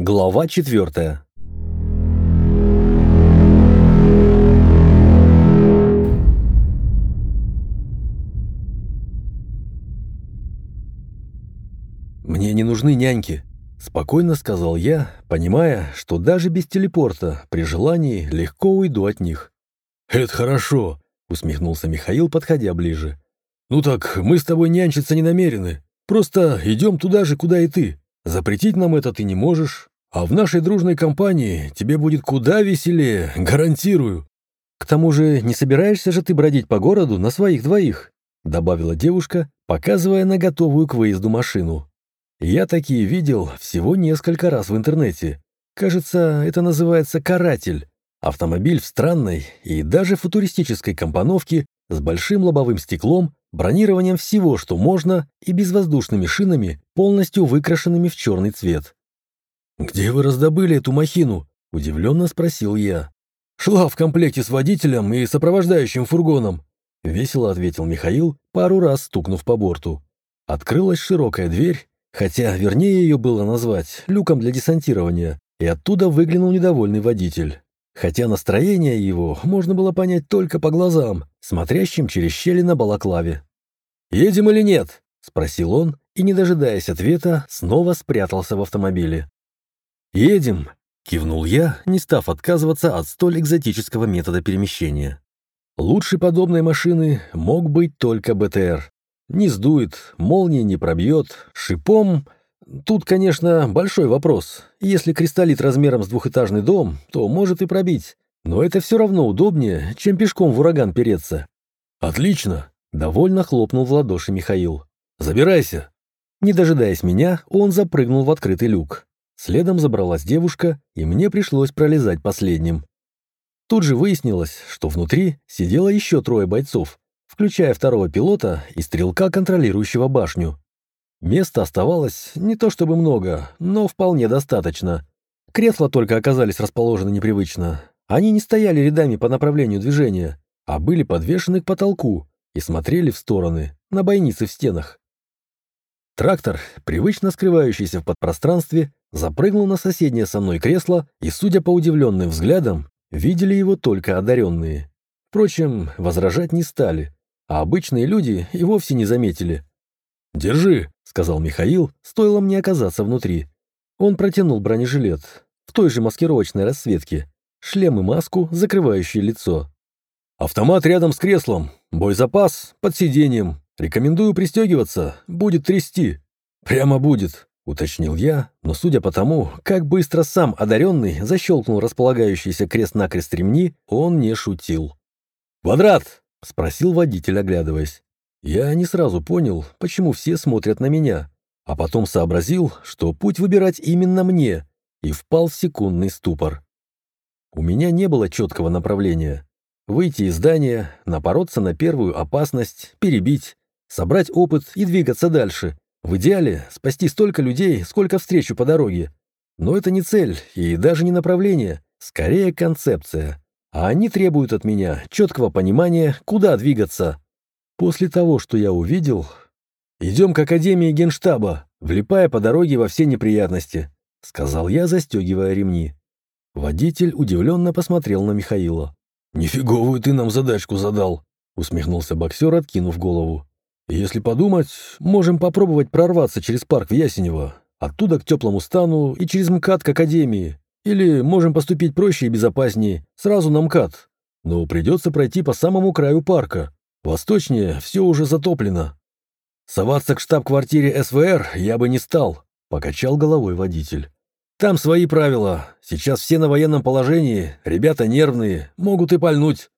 Глава четвертая. «Мне не нужны няньки», — спокойно сказал я, понимая, что даже без телепорта при желании легко уйду от них. «Это хорошо», — усмехнулся Михаил, подходя ближе. «Ну так, мы с тобой нянчиться не намерены. Просто идем туда же, куда и ты. Запретить нам это ты не можешь, а в нашей дружной компании тебе будет куда веселее, гарантирую». «К тому же не собираешься же ты бродить по городу на своих двоих?» добавила девушка, показывая на готовую к выезду машину. Я такие видел всего несколько раз в интернете. Кажется, это называется «каратель». Автомобиль в странной и даже футуристической компоновке с большим лобовым стеклом, бронированием всего, что можно, и безвоздушными шинами, полностью выкрашенными в черный цвет. «Где вы раздобыли эту махину?» – удивленно спросил я. «Шла в комплекте с водителем и сопровождающим фургоном», – весело ответил Михаил, пару раз стукнув по борту. Открылась широкая дверь, хотя вернее ее было назвать люком для десантирования, и оттуда выглянул недовольный водитель. Хотя настроение его можно было понять только по глазам, смотрящим через щели на балаклаве. «Едем или нет?» – спросил он, и, не дожидаясь ответа, снова спрятался в автомобиле. «Едем», — кивнул я, не став отказываться от столь экзотического метода перемещения. Лучше подобной машины мог быть только БТР. Не сдует, молнии не пробьет, шипом... Тут, конечно, большой вопрос. Если кристаллит размером с двухэтажный дом, то может и пробить. Но это все равно удобнее, чем пешком в ураган переться. «Отлично!» — довольно хлопнул в ладоши Михаил. «Забирайся!» Не дожидаясь меня, он запрыгнул в открытый люк. Следом забралась девушка, и мне пришлось пролезать последним. Тут же выяснилось, что внутри сидело еще трое бойцов, включая второго пилота и стрелка, контролирующего башню. Места оставалось не то чтобы много, но вполне достаточно. Кресла только оказались расположены непривычно. Они не стояли рядами по направлению движения, а были подвешены к потолку и смотрели в стороны, на бойницы в стенах. Трактор, привычно скрывающийся в подпространстве, запрыгнул на соседнее со мной кресло, и, судя по удивленным взглядам, видели его только одаренные. Впрочем, возражать не стали, а обычные люди и вовсе не заметили. «Держи», — сказал Михаил, стоило мне оказаться внутри. Он протянул бронежилет в той же маскировочной расцветке, шлем и маску, закрывающие лицо. «Автомат рядом с креслом, боезапас под сиденьем, Рекомендую пристегиваться, будет трясти. Прямо будет, уточнил я, но судя по тому, как быстро сам одаренный защелкнул располагающийся крест-накрест ремни, он не шутил. «Квадрат!» — спросил водитель, оглядываясь. Я не сразу понял, почему все смотрят на меня, а потом сообразил, что путь выбирать именно мне, и впал в секундный ступор. У меня не было четкого направления. Выйти из здания, напороться на первую опасность, перебить, собрать опыт и двигаться дальше. В идеале спасти столько людей, сколько встречу по дороге. Но это не цель и даже не направление, скорее концепция. А они требуют от меня четкого понимания, куда двигаться. После того, что я увидел, идем к Академии Генштаба, влипая по дороге во все неприятности, сказал я, застегивая ремни. Водитель удивленно посмотрел на Михаила. «Нифиговую ты нам задачку задал», — усмехнулся боксер, откинув голову. Если подумать, можем попробовать прорваться через парк в Ясенево, оттуда к теплому стану и через МКАД к Академии. Или можем поступить проще и безопаснее, сразу на МКАД. Но придется пройти по самому краю парка. Восточнее все уже затоплено. Соваться к штаб-квартире СВР я бы не стал, покачал головой водитель. Там свои правила. Сейчас все на военном положении, ребята нервные, могут и пальнуть.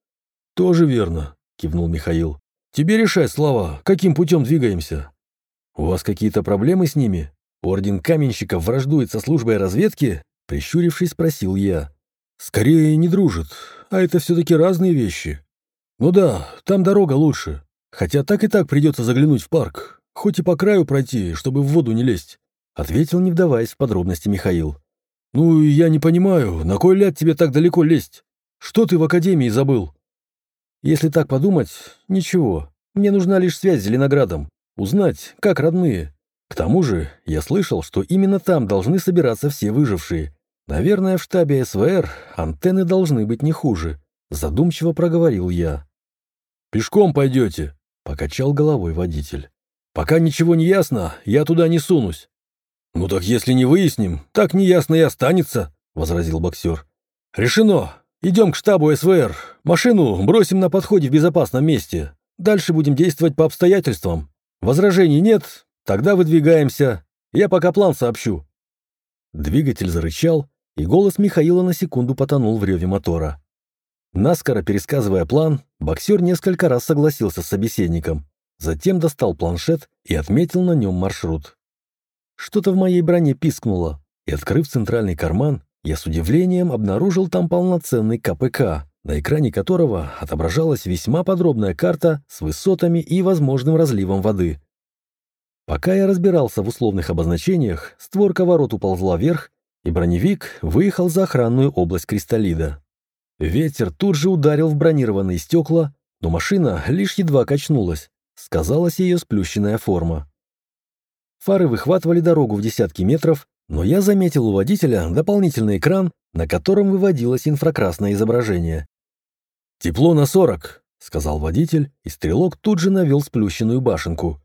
Тоже верно, кивнул Михаил. Тебе решать, Слава, каким путем двигаемся. У вас какие-то проблемы с ними? Орден каменщиков враждует со службой разведки? Прищурившись, спросил я. Скорее не дружит, а это все-таки разные вещи. Ну да, там дорога лучше. Хотя так и так придется заглянуть в парк, хоть и по краю пройти, чтобы в воду не лезть. Ответил, не вдаваясь в подробности Михаил. «Ну, я не понимаю, на кой ляд тебе так далеко лезть? Что ты в академии забыл?» Если так подумать, ничего. Мне нужна лишь связь с Зеленоградом. Узнать, как родные. К тому же я слышал, что именно там должны собираться все выжившие. Наверное, в штабе СВР антенны должны быть не хуже. Задумчиво проговорил я. «Пешком пойдете?» — покачал головой водитель. «Пока ничего не ясно, я туда не сунусь». «Ну так если не выясним, так неясно и останется», — возразил боксер. «Решено. Идем к штабу СВР. Машину бросим на подходе в безопасном месте. Дальше будем действовать по обстоятельствам. Возражений нет, Тогда выдвигаемся. Я пока план сообщу». Двигатель зарычал, и голос Михаила на секунду потонул в реве мотора. Наскоро пересказывая план, боксер несколько раз согласился с собеседником, затем достал планшет и отметил на нем маршрут. Что-то в моей броне пискнуло, и, открыв центральный карман, я с удивлением обнаружил там полноценный КПК, на экране которого отображалась весьма подробная карта с высотами и возможным разливом воды. Пока я разбирался в условных обозначениях, створка ворот уползла вверх, и броневик выехал за охранную область кристаллида. Ветер тут же ударил в бронированные стекла, но машина лишь едва качнулась, сказалась ее сплющенная форма. Фары выхватывали дорогу в десятки метров, но я заметил у водителя дополнительный экран, на котором выводилось инфракрасное изображение. «Тепло на сорок», — сказал водитель, и стрелок тут же навел сплющенную башенку.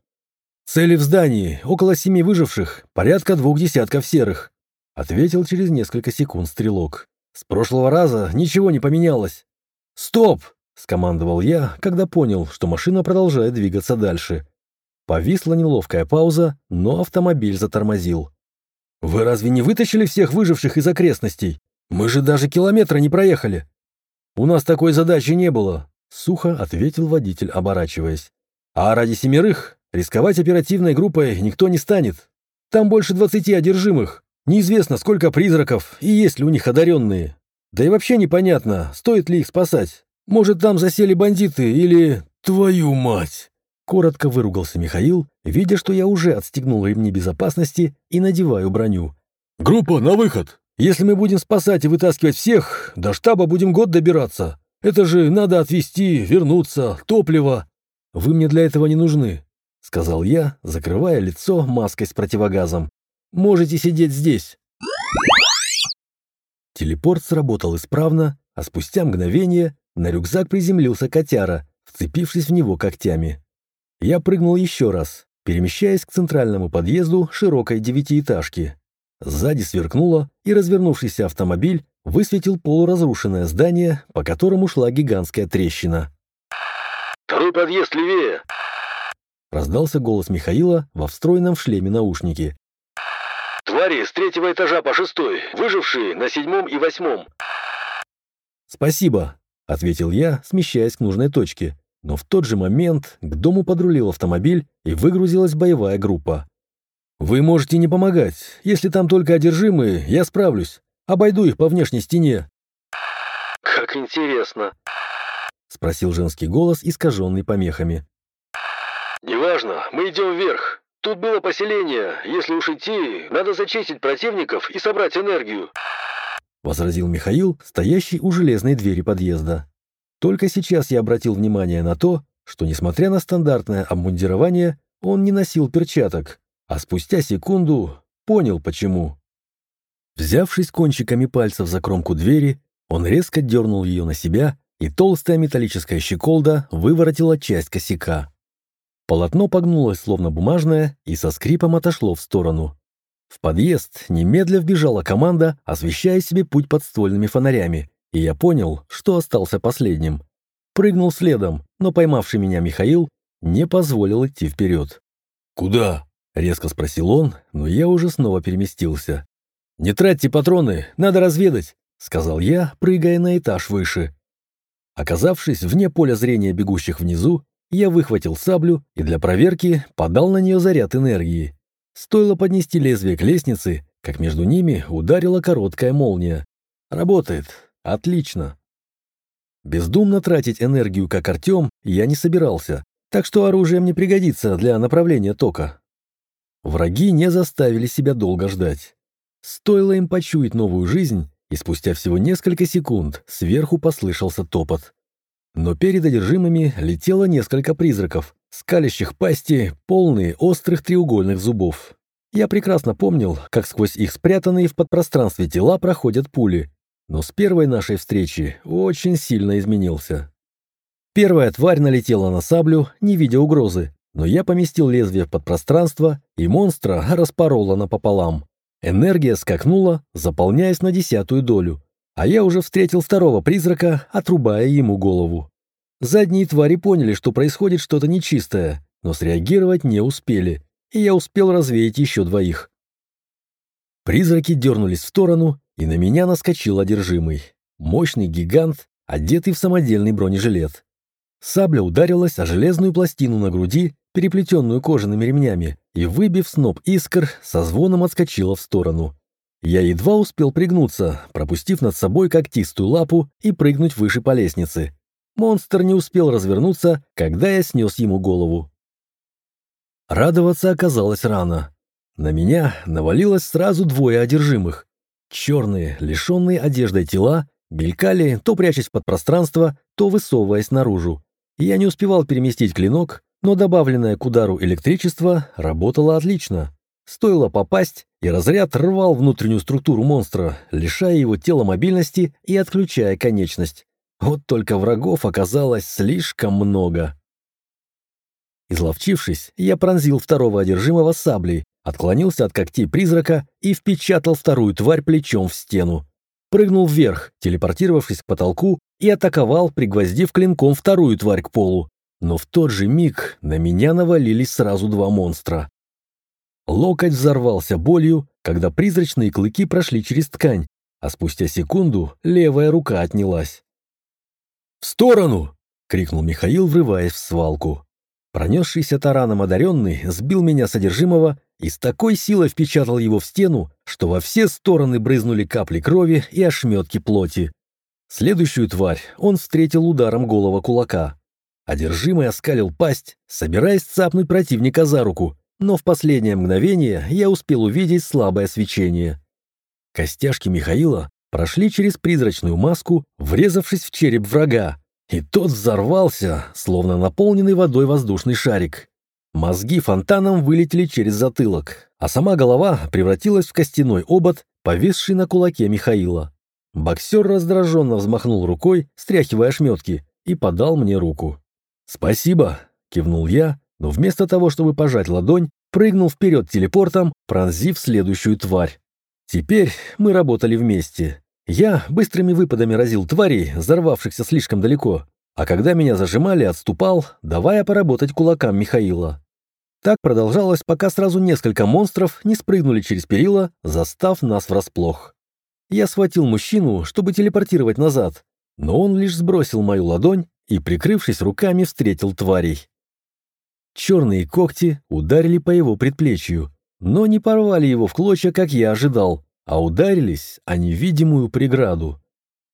«Цели в здании, около семи выживших, порядка двух десятков серых», ответил через несколько секунд стрелок. «С прошлого раза ничего не поменялось». «Стоп!» — скомандовал я, когда понял, что машина продолжает двигаться дальше. Повисла неловкая пауза, но автомобиль затормозил. «Вы разве не вытащили всех выживших из окрестностей? Мы же даже километра не проехали!» «У нас такой задачи не было», — сухо ответил водитель, оборачиваясь. «А ради семерых Рисковать оперативной группой никто не станет. Там больше двадцати одержимых. Неизвестно, сколько призраков и есть ли у них одаренные. Да и вообще непонятно, стоит ли их спасать. Может, там засели бандиты или... Твою мать!» Коротко выругался Михаил, видя, что я уже отстегнул ремни безопасности и надеваю броню. «Группа, на выход! Если мы будем спасать и вытаскивать всех, до штаба будем год добираться. Это же надо отвезти, вернуться, топливо. Вы мне для этого не нужны сказал я, закрывая лицо маской с противогазом. «Можете сидеть здесь». Телепорт сработал исправно, а спустя мгновение на рюкзак приземлился котяра, вцепившись в него когтями. Я прыгнул еще раз, перемещаясь к центральному подъезду широкой девятиэтажки. Сзади сверкнуло, и развернувшийся автомобиль высветил полуразрушенное здание, по которому шла гигантская трещина. «Второй подъезд левее!» Раздался голос Михаила во встроенном в шлеме наушнике. «Твари с третьего этажа по шестой, выжившие на седьмом и восьмом». «Спасибо», — ответил я, смещаясь к нужной точке. Но в тот же момент к дому подрулил автомобиль и выгрузилась боевая группа. «Вы можете не помогать. Если там только одержимые, я справлюсь. Обойду их по внешней стене». «Как интересно», — спросил женский голос, искаженный помехами. «Неважно, мы идем вверх. Тут было поселение. Если уж идти, надо зачистить противников и собрать энергию», — возразил Михаил, стоящий у железной двери подъезда. Только сейчас я обратил внимание на то, что, несмотря на стандартное обмундирование, он не носил перчаток, а спустя секунду понял, почему. Взявшись кончиками пальцев за кромку двери, он резко дернул ее на себя, и толстая металлическая щеколда выворотила часть косяка. Полотно погнулось, словно бумажное, и со скрипом отошло в сторону. В подъезд немедля вбежала команда, освещая себе путь подствольными фонарями, и я понял, что остался последним. Прыгнул следом, но поймавший меня Михаил не позволил идти вперед. «Куда?» — резко спросил он, но я уже снова переместился. «Не тратьте патроны, надо разведать», — сказал я, прыгая на этаж выше. Оказавшись вне поля зрения бегущих внизу, я выхватил саблю и для проверки подал на нее заряд энергии. Стоило поднести лезвие к лестнице, как между ними ударила короткая молния. Работает. Отлично. Бездумно тратить энергию, как Артем, я не собирался, так что оружие мне пригодится для направления тока. Враги не заставили себя долго ждать. Стоило им почуять новую жизнь, и спустя всего несколько секунд сверху послышался топот. Но перед одержимыми летело несколько призраков, скалящих пасти, полные острых треугольных зубов. Я прекрасно помнил, как сквозь их спрятанные в подпространстве тела проходят пули, но с первой нашей встречи очень сильно изменился. Первая тварь налетела на саблю, не видя угрозы, но я поместил лезвие в подпространство, и монстра распорола напополам. Энергия скакнула, заполняясь на десятую долю, а я уже встретил второго призрака, отрубая ему голову. Задние твари поняли, что происходит что-то нечистое, но среагировать не успели, и я успел развеять еще двоих. Призраки дернулись в сторону, и на меня наскочил одержимый. Мощный гигант, одетый в самодельный бронежилет. Сабля ударилась о железную пластину на груди, переплетенную кожаными ремнями, и, выбив сноп искр, со звоном отскочила в сторону. Я едва успел пригнуться, пропустив над собой когтистую лапу и прыгнуть выше по лестнице. Монстр не успел развернуться, когда я снес ему голову. Радоваться оказалось рано. На меня навалилось сразу двое одержимых. Черные, лишенные одеждой тела, мелькали, то прячась под пространство, то высовываясь наружу. Я не успевал переместить клинок, но добавленное к удару электричество работало отлично. Стоило попасть, и разряд рвал внутреннюю структуру монстра, лишая его тела мобильности и отключая конечность. Вот только врагов оказалось слишком много. Изловчившись, я пронзил второго одержимого саблей, отклонился от когтей призрака и впечатал вторую тварь плечом в стену прыгнул вверх, телепортировавшись к потолку, и атаковал, пригвоздив клинком вторую тварь к полу. Но в тот же миг на меня навалились сразу два монстра. Локоть взорвался болью, когда призрачные клыки прошли через ткань, а спустя секунду левая рука отнялась. «В сторону!» — крикнул Михаил, врываясь в свалку. Пронесшийся тараном одаренный сбил меня содержимого и с такой силой впечатал его в стену, что во все стороны брызнули капли крови и ошметки плоти. Следующую тварь он встретил ударом голого кулака. Одержимый оскалил пасть, собираясь цапнуть противника за руку, но в последнее мгновение я успел увидеть слабое свечение. Костяшки Михаила прошли через призрачную маску, врезавшись в череп врага, и тот взорвался, словно наполненный водой воздушный шарик. Мозги фонтаном вылетели через затылок, а сама голова превратилась в костяной обод, повисший на кулаке Михаила. Боксер раздраженно взмахнул рукой, стряхивая ошметки, и подал мне руку. «Спасибо», — кивнул я, но вместо того, чтобы пожать ладонь, прыгнул вперед телепортом, пронзив следующую тварь. Теперь мы работали вместе. Я быстрыми выпадами разил тварей, взорвавшихся слишком далеко, а когда меня зажимали, отступал, давая поработать кулакам Михаила. Так продолжалось, пока сразу несколько монстров не спрыгнули через перила, застав нас врасплох. Я схватил мужчину, чтобы телепортировать назад, но он лишь сбросил мою ладонь и, прикрывшись руками, встретил тварей. Черные когти ударили по его предплечью, но не порвали его в клочья, как я ожидал а ударились о невидимую преграду.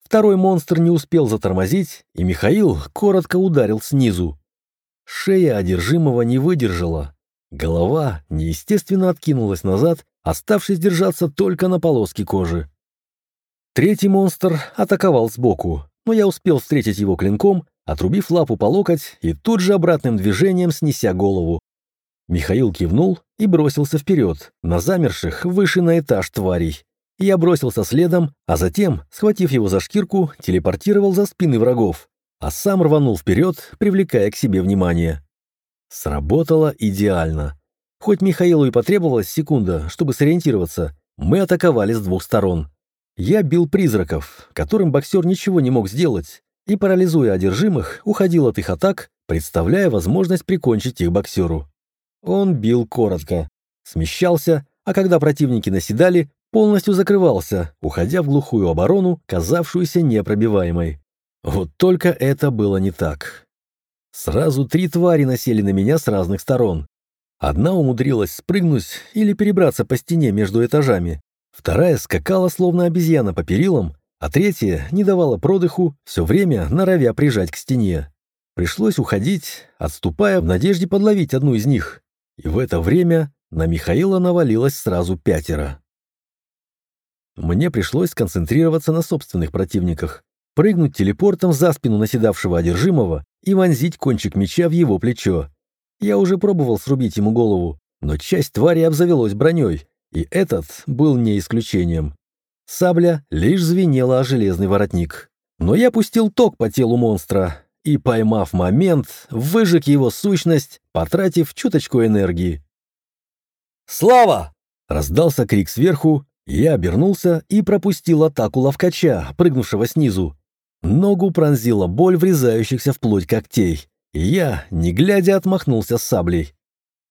Второй монстр не успел затормозить, и Михаил коротко ударил снизу. Шея одержимого не выдержала. Голова неестественно откинулась назад, оставшись держаться только на полоске кожи. Третий монстр атаковал сбоку, но я успел встретить его клинком, отрубив лапу по локоть и тут же обратным движением снеся голову. Михаил кивнул и бросился вперед, на замерших выше на этаж тварей. Я бросился следом, а затем, схватив его за шкирку, телепортировал за спины врагов, а сам рванул вперед, привлекая к себе внимание. Сработало идеально. Хоть Михаилу и потребовалась секунда, чтобы сориентироваться, мы атаковали с двух сторон. Я бил призраков, которым боксер ничего не мог сделать, и, парализуя одержимых, уходил от их атак, представляя возможность прикончить их боксеру. Он бил коротко, смещался, а когда противники наседали, полностью закрывался, уходя в глухую оборону, казавшуюся непробиваемой. Вот только это было не так. Сразу три твари насели на меня с разных сторон. Одна умудрилась спрыгнуть или перебраться по стене между этажами. Вторая скакала, словно обезьяна по перилам, а третья не давала продыху, все время норовя прижать к стене. Пришлось уходить, отступая в надежде подловить одну из них. И в это время на Михаила навалилось сразу пятеро. Мне пришлось сконцентрироваться на собственных противниках, прыгнуть телепортом за спину наседавшего одержимого и вонзить кончик меча в его плечо. Я уже пробовал срубить ему голову, но часть твари обзавелась броней, и этот был не исключением. Сабля лишь звенела о железный воротник. Но я пустил ток по телу монстра и, поймав момент, выжег его сущность, потратив чуточку энергии. «Слава!» — раздался крик сверху, я обернулся и пропустил атаку ловкача, прыгнувшего снизу. Ногу пронзила боль врезающихся в плоть когтей, и я, не глядя, отмахнулся с саблей.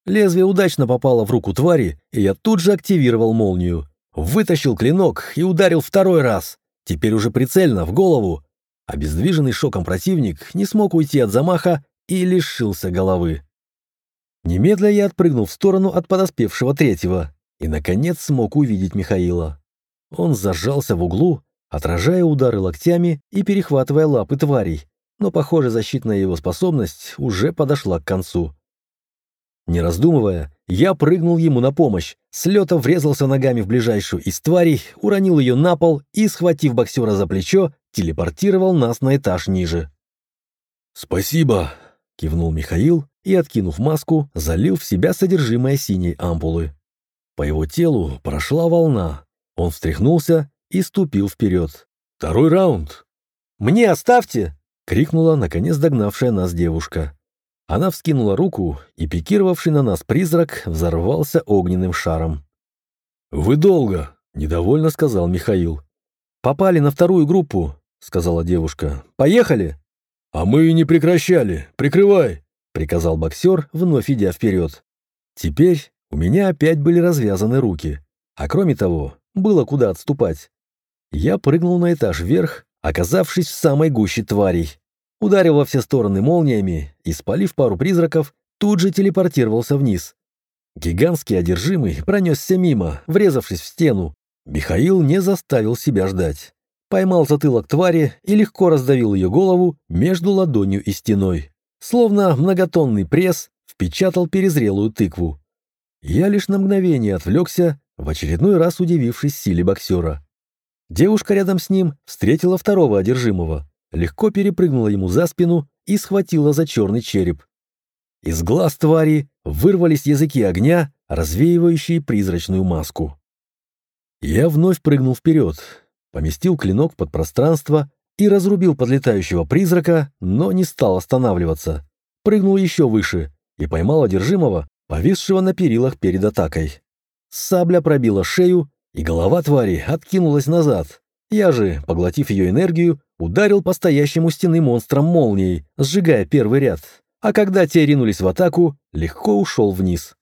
Лезвие удачно попало в руку твари, и я тут же активировал молнию. Вытащил клинок и ударил второй раз. Теперь уже прицельно, в голову. Обездвиженный шоком противник не смог уйти от замаха и лишился головы. Немедля я отпрыгнул в сторону от подоспевшего третьего и, наконец, смог увидеть Михаила. Он зажался в углу, отражая удары локтями и перехватывая лапы тварей, но, похоже, защитная его способность уже подошла к концу. Не раздумывая, я прыгнул ему на помощь, с лета врезался ногами в ближайшую из тварей, уронил ее на пол и, схватив боксера за плечо, телепортировал нас на этаж ниже. «Спасибо», — кивнул Михаил и, откинув маску, залил в себя содержимое синей ампулы. По его телу прошла волна. Он встряхнулся и ступил вперед. «Второй раунд!» «Мне оставьте!» — крикнула, наконец догнавшая нас девушка. Она вскинула руку, и пикировавший на нас призрак взорвался огненным шаром. «Вы долго!» — недовольно сказал Михаил. «Попали на вторую группу», — сказала девушка. «Поехали!» «А мы и не прекращали! Прикрывай!» — приказал боксер, вновь идя вперед. Теперь у меня опять были развязаны руки. А кроме того, было куда отступать. Я прыгнул на этаж вверх, оказавшись в самой гуще тварей. Ударил во все стороны молниями и, спалив пару призраков, тут же телепортировался вниз. Гигантский одержимый пронесся мимо, врезавшись в стену. Михаил не заставил себя ждать. Поймал затылок твари и легко раздавил ее голову между ладонью и стеной. Словно многотонный пресс впечатал перезрелую тыкву. Я лишь на мгновение отвлекся, в очередной раз удивившись силе боксера. Девушка рядом с ним встретила второго одержимого, легко перепрыгнула ему за спину и схватила за черный череп. Из глаз твари вырвались языки огня, развеивающие призрачную маску. Я вновь прыгнул вперед, поместил клинок под пространство и разрубил подлетающего призрака, но не стал останавливаться. Прыгнул еще выше и поймал одержимого, повисшего на перилах перед атакой. Сабля пробила шею, и голова твари откинулась назад. Я же, поглотив ее энергию, ударил по стоящему стены монстрам молнией, сжигая первый ряд, а когда те ринулись в атаку, легко ушел вниз.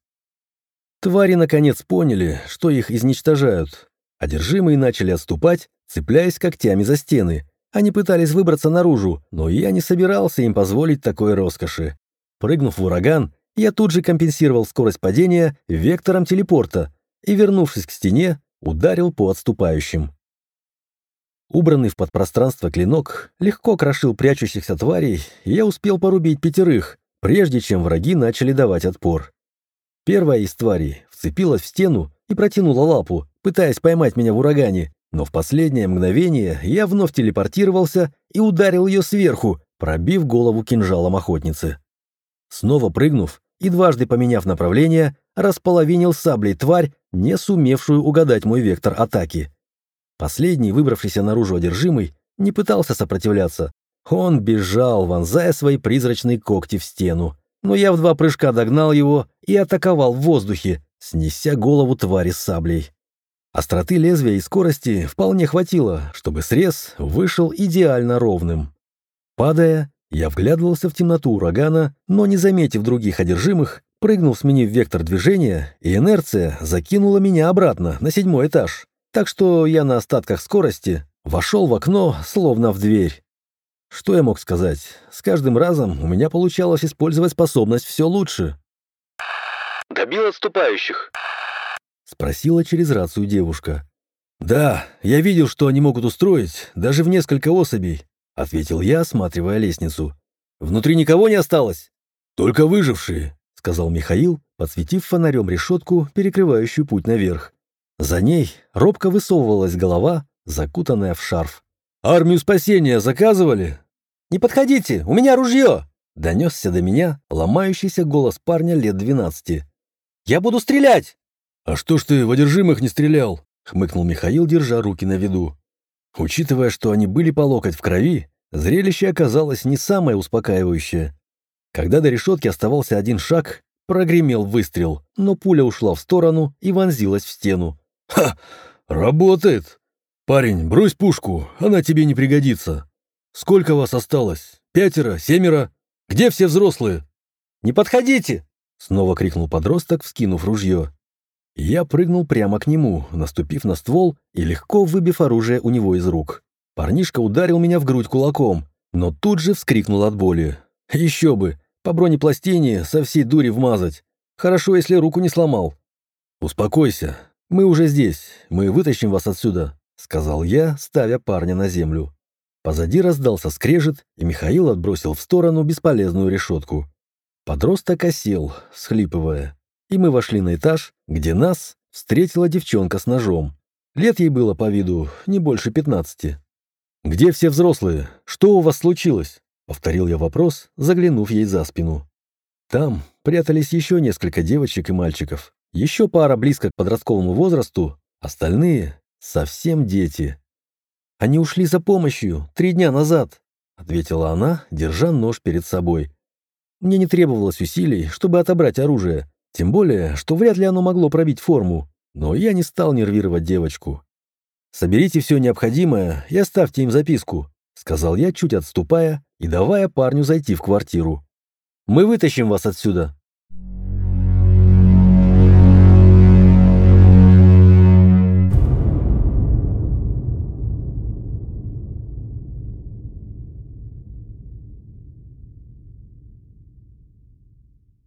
Твари наконец поняли, что их изничтожают. Одержимые начали отступать, цепляясь когтями за стены. Они пытались выбраться наружу, но я не собирался им позволить такой роскоши. Прыгнув в ураган, я тут же компенсировал скорость падения вектором телепорта, и, вернувшись к стене, ударил по отступающим. Убранный в подпространство клинок легко крошил прячущихся тварей, и я успел порубить пятерых, прежде чем враги начали давать отпор. Первая из тварей вцепилась в стену и протянула лапу, пытаясь поймать меня в урагане, но в последнее мгновение я вновь телепортировался и ударил ее сверху, пробив голову кинжалом охотницы. Снова прыгнув и дважды поменяв направление, располовинил саблей тварь, не сумевшую угадать мой вектор атаки. Последний, выбравшийся наружу одержимый, не пытался сопротивляться. Он бежал, вонзая свои призрачные когти в стену. Но я в два прыжка догнал его и атаковал в воздухе, снеся голову твари саблей. Остроты лезвия и скорости вполне хватило, чтобы срез вышел идеально ровным. Падая, я вглядывался в темноту урагана, но, не заметив других одержимых, прыгнул, сменив вектор движения, и инерция закинула меня обратно, на седьмой этаж. Так что я на остатках скорости вошел в окно, словно в дверь. Что я мог сказать? С каждым разом у меня получалось использовать способность все лучше. «Добил отступающих?» — спросила через рацию девушка. «Да, я видел, что они могут устроить, даже в несколько особей», — ответил я, осматривая лестницу. «Внутри никого не осталось?» «Только выжившие сказал Михаил, подсветив фонарем решетку, перекрывающую путь наверх. За ней робко высовывалась голова, закутанная в шарф. «Армию спасения заказывали?» «Не подходите, у меня ружье!» Донесся до меня ломающийся голос парня лет двенадцати. Я буду стрелять!» «А что ж ты в одержимых не стрелял?» — хмыкнул Михаил, держа руки на виду. Учитывая, что они были по локоть в крови, зрелище оказалось не самое успокаивающее. Когда до решетки оставался один шаг, прогремел выстрел, но пуля ушла в сторону и вонзилась в стену. «Ха! Работает! Парень, брось пушку, она тебе не пригодится. Сколько вас осталось? Пятеро? Семеро? Где все взрослые?» «Не подходите!» — снова крикнул подросток, вскинув ружье. Я прыгнул прямо к нему, наступив на ствол и легко выбив оружие у него из рук. Парнишка ударил меня в грудь кулаком, но тут же вскрикнул от боли. Еще бы, по бронепластине со всей дури вмазать. Хорошо, если руку не сломал. «Успокойся, мы уже здесь, мы вытащим вас отсюда», — сказал я, ставя парня на землю. Позади раздался скрежет, и Михаил отбросил в сторону бесполезную решетку. Подросток осел, схлипывая и мы вошли на этаж, где нас встретила девчонка с ножом. Лет ей было по виду не больше пятнадцати. «Где все взрослые? Что у вас случилось?» — повторил я вопрос, заглянув ей за спину. Там прятались еще несколько девочек и мальчиков. Еще пара близко к подростковому возрасту, остальные — совсем дети. «Они ушли за помощью три дня назад», — ответила она, держа нож перед собой. Мне не требовалось усилий, чтобы отобрать оружие, тем более, что вряд ли оно могло пробить форму, но я не стал нервировать девочку. «Соберите все необходимое и оставьте им записку», — сказал я, чуть отступая и давая парню зайти в квартиру. «Мы вытащим вас отсюда».